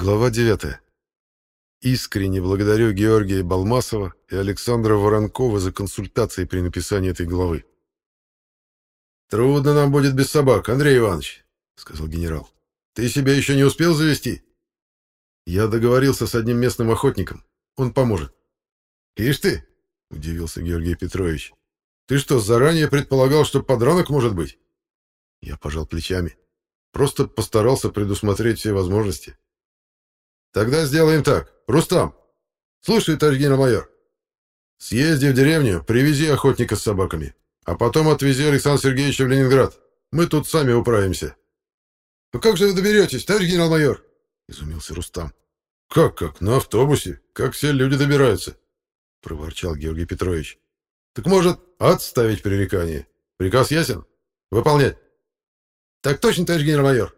Глава 9. Искренне благодарю Георгия Балмасова и Александра Воронкова за консультации при написании этой главы. «Трудно нам будет без собак, Андрей Иванович», — сказал генерал. «Ты себя еще не успел завести?» «Я договорился с одним местным охотником. Он поможет». «Ишь ты!» — удивился Георгий Петрович. «Ты что, заранее предполагал, что подранок может быть?» Я пожал плечами. Просто постарался предусмотреть все возможности. Тогда сделаем так. Рустам, слушай, товарищ генерал-майор, Съезди в деревню, привези охотника с собаками. А потом отвези Александра Сергеевича в Ленинград. Мы тут сами управимся. — А как же вы доберетесь, товарищ генерал-майор? — изумился Рустам. — Как, как? На автобусе. Как все люди добираются? — проворчал Георгий Петрович. — Так может, отставить пререкание? Приказ ясен? Выполнять. — Так точно, товарищ генерал-майор.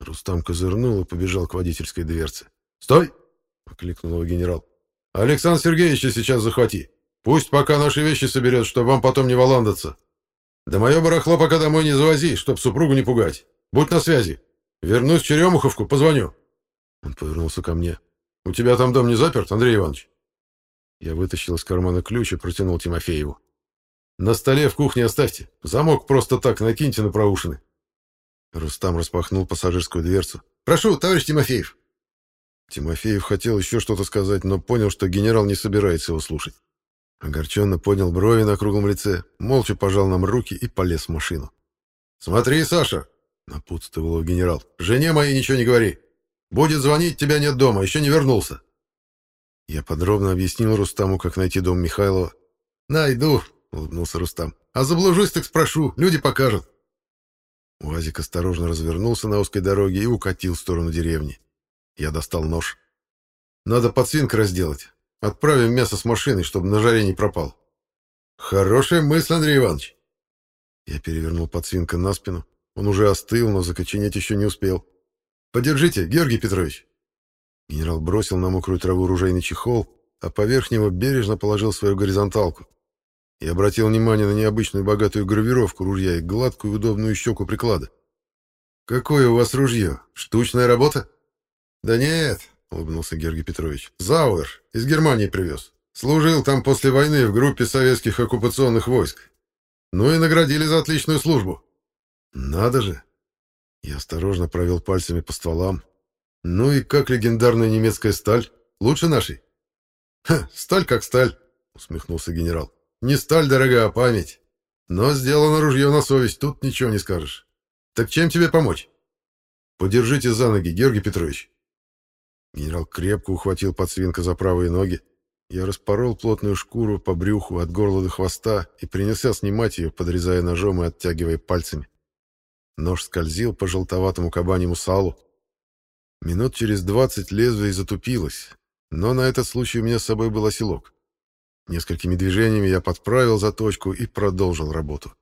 Рустам козырнул и побежал к водительской дверце. «Стой!» — покликнул его генерал. «Александр Сергеевича сейчас захвати. Пусть пока наши вещи соберет, чтобы вам потом не валандаться. Да мое барахло пока домой не завози, чтоб супругу не пугать. Будь на связи. Вернусь в Черемуховку, позвоню». Он повернулся ко мне. «У тебя там дом не заперт, Андрей Иванович?» Я вытащил из кармана ключ и протянул Тимофееву. «На столе в кухне оставьте. Замок просто так накиньте на проушины. Рустам распахнул пассажирскую дверцу. «Прошу, товарищ Тимофеев!» Тимофеев хотел еще что-то сказать, но понял, что генерал не собирается его слушать. Огорченно поднял брови на круглом лице, молча пожал нам руки и полез в машину. «Смотри, Саша!» — напутствовал генерал. «Жене моей ничего не говори! Будет звонить, тебя нет дома, еще не вернулся!» Я подробно объяснил Рустаму, как найти дом Михайлова. «Найду!» — улыбнулся Рустам. «А заблужусь, так спрошу, люди покажут!» Уазик осторожно развернулся на узкой дороге и укатил в сторону деревни. Я достал нож. «Надо под свинка разделать. Отправим мясо с машиной, чтобы на жаре не пропал». «Хорошая мысль, Андрей Иванович!» Я перевернул под свинка на спину. Он уже остыл, но закоченеть еще не успел. «Подержите, Георгий Петрович!» Генерал бросил на мокрую траву ружейный чехол, а поверх него бережно положил свою горизонталку и обратил внимание на необычную богатую гравировку ружья и гладкую удобную щеку приклада. «Какое у вас ружье? Штучная работа?» «Да нет», — улыбнулся Георгий Петрович. «Зауэр из Германии привез. Служил там после войны в группе советских оккупационных войск. Ну и наградили за отличную службу». «Надо же!» Я осторожно провел пальцами по стволам. «Ну и как легендарная немецкая сталь? Лучше нашей?» «Ха, сталь как сталь!» — усмехнулся генерал. Не сталь дорогая а память. Но сделано ружье на совесть, тут ничего не скажешь. Так чем тебе помочь? Подержите за ноги, Георгий Петрович. Генерал крепко ухватил подсвинка за правые ноги. Я распорол плотную шкуру по брюху от горла до хвоста и принялся снимать ее, подрезая ножом и оттягивая пальцами. Нож скользил по желтоватому кабанему салу. Минут через двадцать лезвие затупилось, но на этот случай у меня с собой был оселок. Несколькими движениями я подправил заточку и продолжил работу.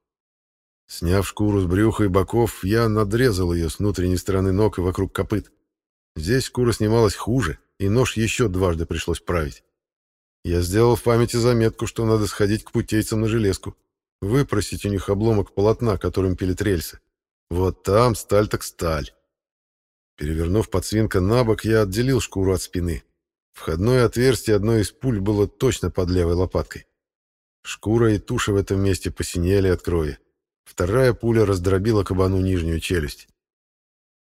Сняв шкуру с брюха и боков, я надрезал ее с внутренней стороны ног и вокруг копыт. Здесь шкура снималась хуже, и нож еще дважды пришлось править. Я сделал в памяти заметку, что надо сходить к путейцам на железку, выпросить у них обломок полотна, которым пилит рельсы. Вот там сталь так сталь. Перевернув подсвинка на бок, я отделил шкуру от спины, Входное отверстие одной из пуль было точно под левой лопаткой. Шкура и туша в этом месте посинели от крови. Вторая пуля раздробила кабану нижнюю челюсть.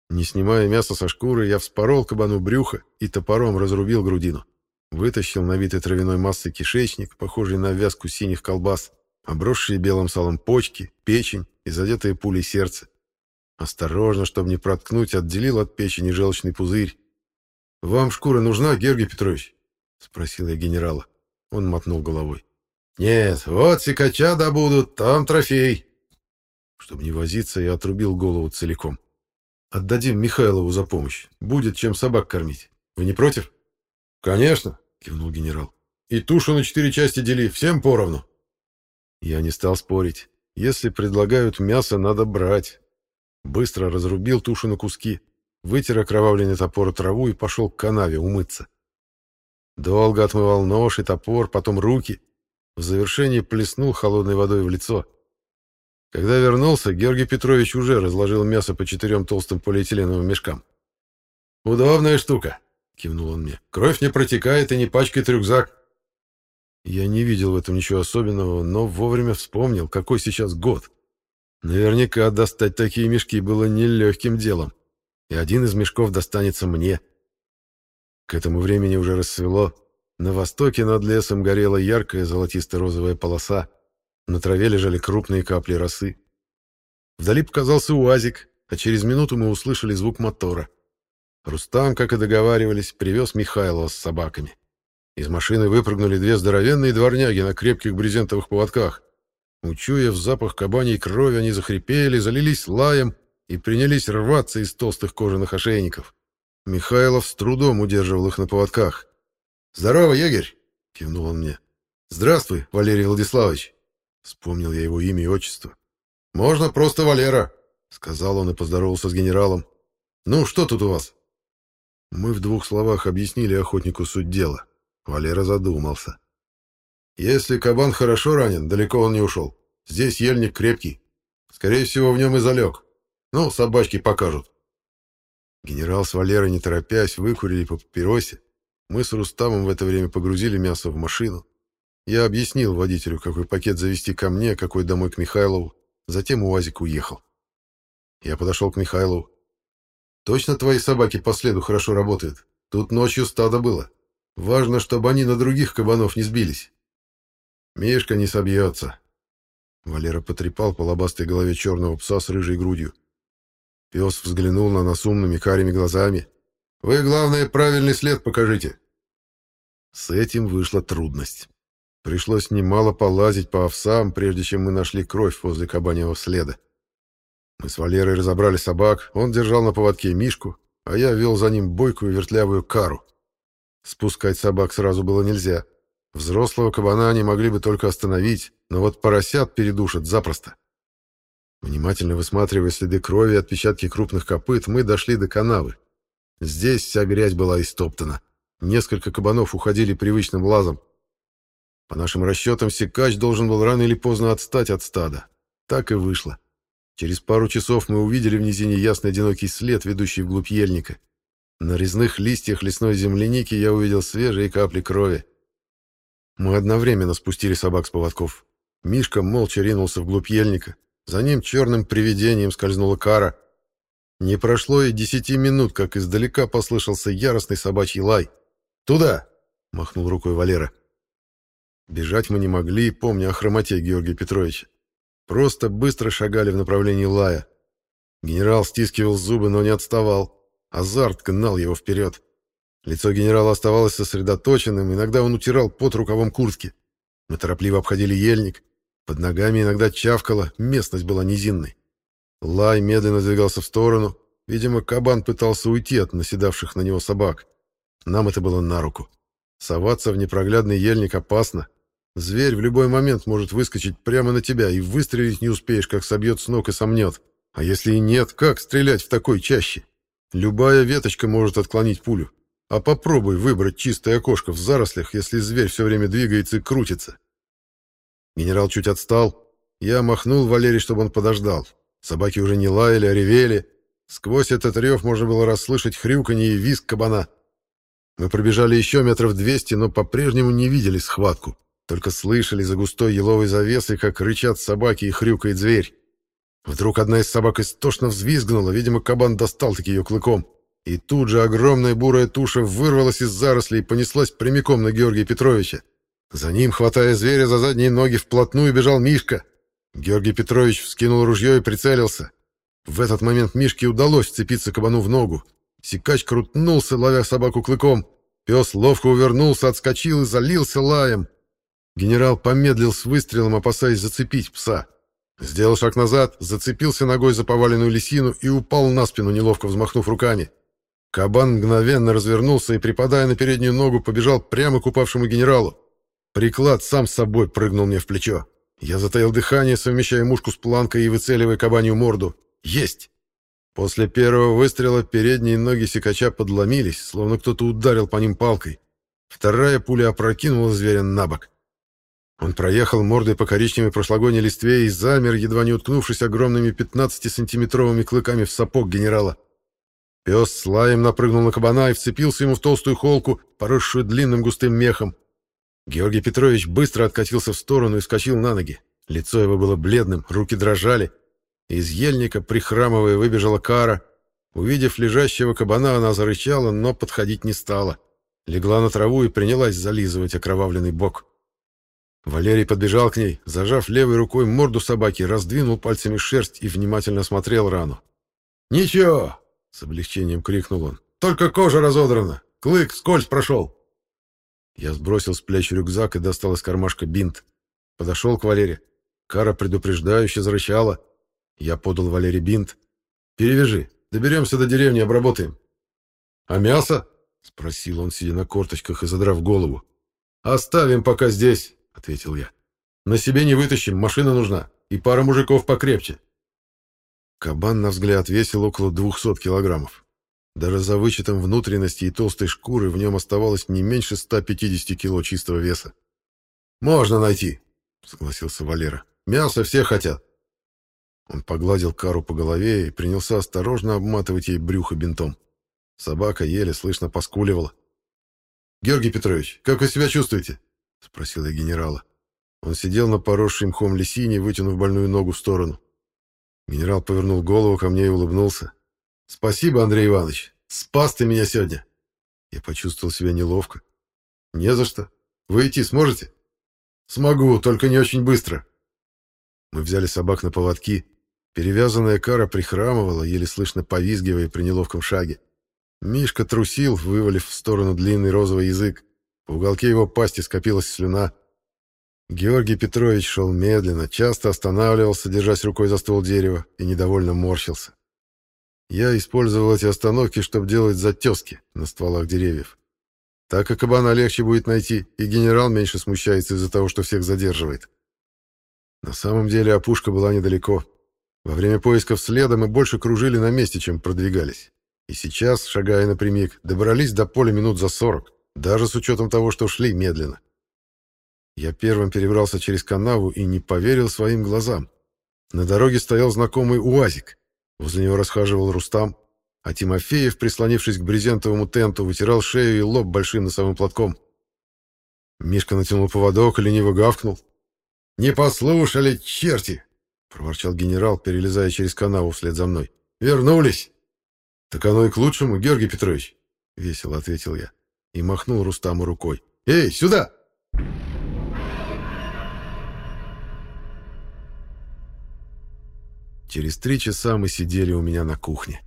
Не снимая мяса со шкуры, я вспорол кабану брюхо и топором разрубил грудину. Вытащил навитой травяной массой кишечник, похожий на вязку синих колбас, обросшие белым салом почки, печень и задетые пулей сердце. Осторожно, чтобы не проткнуть, отделил от печени желчный пузырь, «Вам шкура нужна, Георгий Петрович?» — спросил я генерала. Он мотнул головой. «Нет, вот сикача добудут, там трофей!» Чтобы не возиться, я отрубил голову целиком. «Отдадим Михайлову за помощь. Будет чем собак кормить. Вы не против?» «Конечно!» — кивнул генерал. «И тушу на четыре части дели, всем поровну!» Я не стал спорить. Если предлагают мясо, надо брать. Быстро разрубил тушу на куски, вытер окровавленный топор траву и пошел к канаве умыться. Долго отмывал нож и топор, потом руки. В завершении плеснул холодной водой в лицо. Когда вернулся, Георгий Петрович уже разложил мясо по четырем толстым полиэтиленовым мешкам. «Удобная штука», — кивнул он мне. «Кровь не протекает и не пачкает рюкзак». Я не видел в этом ничего особенного, но вовремя вспомнил, какой сейчас год. Наверняка достать такие мешки было нелегким делом и один из мешков достанется мне. К этому времени уже рассвело. На востоке над лесом горела яркая золотисто-розовая полоса. На траве лежали крупные капли росы. Вдали показался УАЗик, а через минуту мы услышали звук мотора. Рустам, как и договаривались, привез Михайлова с собаками. Из машины выпрыгнули две здоровенные дворняги на крепких брезентовых поводках. Учуяв запах кабаней крови, они захрипели, залились лаем и принялись рваться из толстых кожаных ошейников. Михайлов с трудом удерживал их на поводках. «Здорово, егерь!» — кивнул он мне. «Здравствуй, Валерий Владиславович!» Вспомнил я его имя и отчество. «Можно просто Валера!» — сказал он и поздоровался с генералом. «Ну, что тут у вас?» Мы в двух словах объяснили охотнику суть дела. Валера задумался. «Если кабан хорошо ранен, далеко он не ушел. Здесь ельник крепкий. Скорее всего, в нем и залег. Ну, собачки покажут. Генерал с Валерой, не торопясь, выкурили по папиросе. Мы с Рустамом в это время погрузили мясо в машину. Я объяснил водителю, какой пакет завести ко мне, какой домой к Михайлову. Затем УАЗик уехал. Я подошел к Михайлову. «Точно твои собаки по следу хорошо работают? Тут ночью стадо было. Важно, чтобы они на других кабанов не сбились». «Мишка не собьется». Валера потрепал по лобастой голове черного пса с рыжей грудью. Пес взглянул на нас умными карими глазами. «Вы, главное, правильный след покажите!» С этим вышла трудность. Пришлось немало полазить по овсам, прежде чем мы нашли кровь возле кабаньего следа. Мы с Валерой разобрали собак, он держал на поводке Мишку, а я вел за ним бойкую вертлявую кару. Спускать собак сразу было нельзя. Взрослого кабана они могли бы только остановить, но вот поросят передушат запросто. Внимательно высматривая следы крови и отпечатки крупных копыт, мы дошли до канавы. Здесь вся грязь была истоптана. Несколько кабанов уходили привычным лазом. По нашим расчетам, секач должен был рано или поздно отстать от стада. Так и вышло. Через пару часов мы увидели в низине ясный одинокий след, ведущий вглубь ельника. На резных листьях лесной земляники я увидел свежие капли крови. Мы одновременно спустили собак с поводков. Мишка молча ринулся вглубь ельника, за ним черным привидением скользнула кара. Не прошло и десяти минут, как издалека послышался яростный собачий лай. «Туда!» — махнул рукой Валера. Бежать мы не могли, помня о хромоте Георгия Петровича. Просто быстро шагали в направлении лая. Генерал стискивал зубы, но не отставал. Азарт гнал его вперед. Лицо генерала оставалось сосредоточенным, иногда он утирал под рукавом куртки. Мы торопливо обходили ельник, под ногами иногда чавкало, местность была низинной. Лай медленно двигался в сторону. Видимо, кабан пытался уйти от наседавших на него собак. Нам это было на руку. Соваться в непроглядный ельник опасно. Зверь в любой момент может выскочить прямо на тебя, и выстрелить не успеешь, как собьет с ног и сомнет. А если и нет, как стрелять в такой чаще? Любая веточка может отклонить пулю. А попробуй выбрать чистое окошко в зарослях, если зверь все время двигается и крутится. Генерал чуть отстал. Я махнул Валерий, чтобы он подождал. Собаки уже не лаяли, а ревели. Сквозь этот рев можно было расслышать хрюканье и визг кабана. Мы пробежали еще метров двести, но по-прежнему не видели схватку. Только слышали за густой еловой завесой, как рычат собаки и хрюкает зверь. Вдруг одна из собак истошно взвизгнула, видимо, кабан достал-таки ее клыком. И тут же огромная бурая туша вырвалась из зарослей и понеслась прямиком на Георгия Петровича. За ним, хватая зверя за задние ноги, вплотную бежал Мишка. Георгий Петрович вскинул ружье и прицелился. В этот момент Мишке удалось вцепиться кабану в ногу. Сикач крутнулся, ловя собаку клыком. Пес ловко увернулся, отскочил и залился лаем. Генерал помедлил с выстрелом, опасаясь зацепить пса. Сделал шаг назад, зацепился ногой за поваленную лисину и упал на спину, неловко взмахнув руками. Кабан мгновенно развернулся и, припадая на переднюю ногу, побежал прямо к упавшему генералу. Приклад сам с собой прыгнул мне в плечо. Я затаил дыхание, совмещая мушку с планкой и выцеливая кабанью морду. «Есть!» После первого выстрела передние ноги секача подломились, словно кто-то ударил по ним палкой. Вторая пуля опрокинула зверя на бок. Он проехал мордой по коричневой прошлогодней листве и замер, едва не уткнувшись огромными 15-сантиметровыми клыками в сапог генерала. Пес с лаем напрыгнул на кабана и вцепился ему в толстую холку, поросшую длинным густым мехом. Георгий Петрович быстро откатился в сторону и вскочил на ноги. Лицо его было бледным, руки дрожали. Из ельника, прихрамывая, выбежала кара. Увидев лежащего кабана, она зарычала, но подходить не стала. Легла на траву и принялась зализывать окровавленный бок. Валерий подбежал к ней, зажав левой рукой морду собаки, раздвинул пальцами шерсть и внимательно смотрел рану. «Ничего!» — с облегчением крикнул он. «Только кожа разодрана! Клык скользь прошел!» Я сбросил с плеч рюкзак и достал из кармашка бинт. Подошел к Валере. Кара предупреждающе зарычала. Я подал Валере бинт. «Перевяжи. Доберемся до деревни, обработаем». «А мясо?» — спросил он, сидя на корточках и задрав голову. «Оставим пока здесь», — ответил я. «На себе не вытащим, машина нужна. И пара мужиков покрепче». Кабан, на взгляд, весил около 200 килограммов. Даже за вычетом внутренности и толстой шкуры в нем оставалось не меньше 150 кило чистого веса. «Можно найти», — согласился Валера. «Мясо все хотят». Он погладил Кару по голове и принялся осторожно обматывать ей брюхо бинтом. Собака еле слышно поскуливала. «Георгий Петрович, как вы себя чувствуете?» — спросил я генерала. Он сидел на поросшей мхом лисине, вытянув больную ногу в сторону. Генерал повернул голову ко мне и улыбнулся. Спасибо, Андрей Иванович. Спас ты меня сегодня. Я почувствовал себя неловко. Не за что. Вы идти сможете? Смогу, только не очень быстро. Мы взяли собак на поводки. Перевязанная кара прихрамывала, еле слышно повизгивая при неловком шаге. Мишка трусил, вывалив в сторону длинный розовый язык. В уголке его пасти скопилась слюна. Георгий Петрович шел медленно, часто останавливался, держась рукой за ствол дерева, и недовольно морщился. Я использовал эти остановки, чтобы делать затески на стволах деревьев. Так как кабана легче будет найти, и генерал меньше смущается из-за того, что всех задерживает. На самом деле опушка была недалеко. Во время поисков следа мы больше кружили на месте, чем продвигались. И сейчас, шагая напрямик, добрались до поля минут за сорок, даже с учетом того, что шли медленно. Я первым перебрался через канаву и не поверил своим глазам. На дороге стоял знакомый УАЗик — Возле него расхаживал Рустам, а Тимофеев, прислонившись к брезентовому тенту, вытирал шею и лоб большим носовым платком. Мишка натянул поводок и лениво гавкнул. «Не послушали, черти!» — проворчал генерал, перелезая через канаву вслед за мной. «Вернулись!» «Так оно и к лучшему, Георгий Петрович!» — весело ответил я и махнул Рустаму рукой. «Эй, сюда!» Через три часа мы сидели у меня на кухне.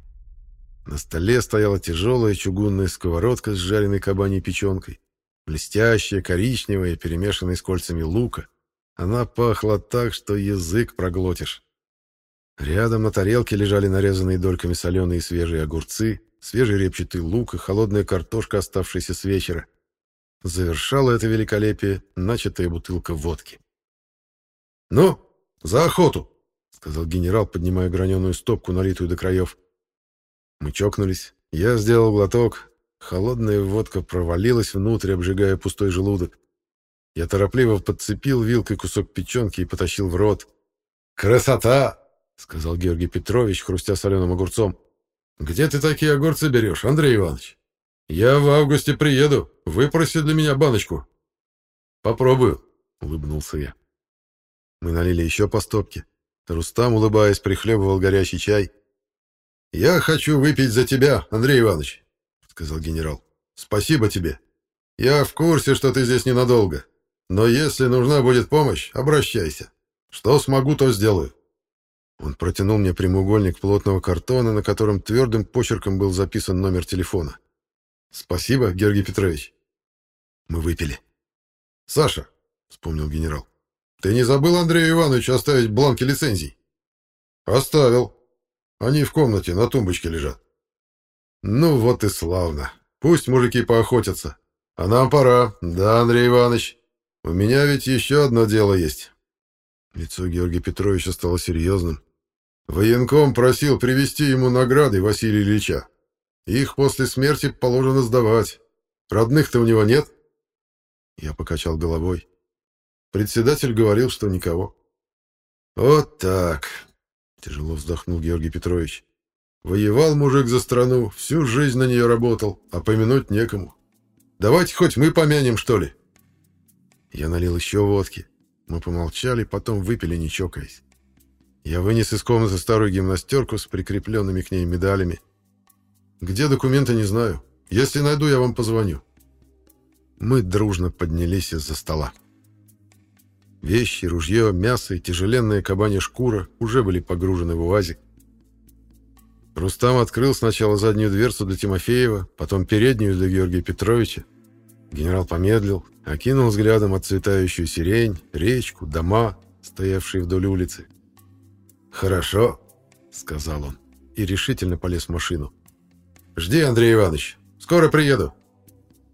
На столе стояла тяжелая чугунная сковородка с жареной кабаней печенкой, блестящая, коричневая, перемешанная с кольцами лука. Она пахла так, что язык проглотишь. Рядом на тарелке лежали нарезанные дольками соленые и свежие огурцы, свежий репчатый лук и холодная картошка, оставшаяся с вечера. Завершала это великолепие начатая бутылка водки. «Ну, за охоту!» — сказал генерал, поднимая граненую стопку, налитую до краев. Мы чокнулись. Я сделал глоток. Холодная водка провалилась внутрь, обжигая пустой желудок. Я торопливо подцепил вилкой кусок печенки и потащил в рот. «Красота!» — сказал Георгий Петрович, хрустя соленым огурцом. «Где ты такие огурцы берешь, Андрей Иванович? Я в августе приеду. Выпроси для меня баночку». «Попробую», — улыбнулся я. Мы налили еще по стопке. Рустам, улыбаясь, прихлебывал горячий чай. «Я хочу выпить за тебя, Андрей Иванович», — сказал генерал. «Спасибо тебе. Я в курсе, что ты здесь ненадолго. Но если нужна будет помощь, обращайся. Что смогу, то сделаю». Он протянул мне прямоугольник плотного картона, на котором твердым почерком был записан номер телефона. «Спасибо, Георгий Петрович». Мы выпили. «Саша», — вспомнил генерал, ты не забыл, Андрей Иванович, оставить бланки лицензий? Оставил. Они в комнате, на тумбочке лежат. Ну вот и славно. Пусть мужики поохотятся. А нам пора. Да, Андрей Иванович. У меня ведь еще одно дело есть. Лицо Георгия Петровича стало серьезным. Военком просил привести ему награды Василия Ильича. Их после смерти положено сдавать. Родных-то у него нет? Я покачал головой. Председатель говорил, что никого. Вот так. Тяжело вздохнул Георгий Петрович. Воевал мужик за страну, всю жизнь на нее работал, а помянуть некому. Давайте хоть мы помянем, что ли. Я налил еще водки. Мы помолчали, потом выпили, не чокаясь. Я вынес из комнаты старую гимнастерку с прикрепленными к ней медалями. Где документы, не знаю. Если найду, я вам позвоню. Мы дружно поднялись из-за стола. Вещи, ружье, мясо и тяжеленная кабанья шкура уже были погружены в УАЗик. Рустам открыл сначала заднюю дверцу для Тимофеева, потом переднюю для Георгия Петровича. Генерал помедлил, окинул взглядом отцветающую сирень, речку, дома, стоявшие вдоль улицы. «Хорошо», — сказал он и решительно полез в машину. «Жди, Андрей Иванович, скоро приеду».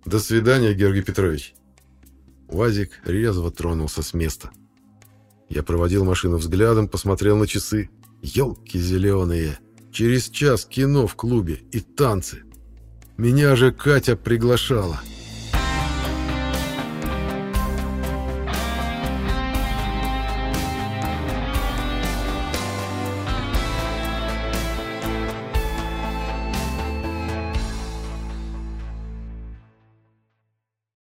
«До свидания, Георгий Петрович», Уазик резво тронулся с места. Я проводил машину взглядом, посмотрел на часы. Ёлки зеленые! Через час кино в клубе и танцы. Меня же Катя приглашала.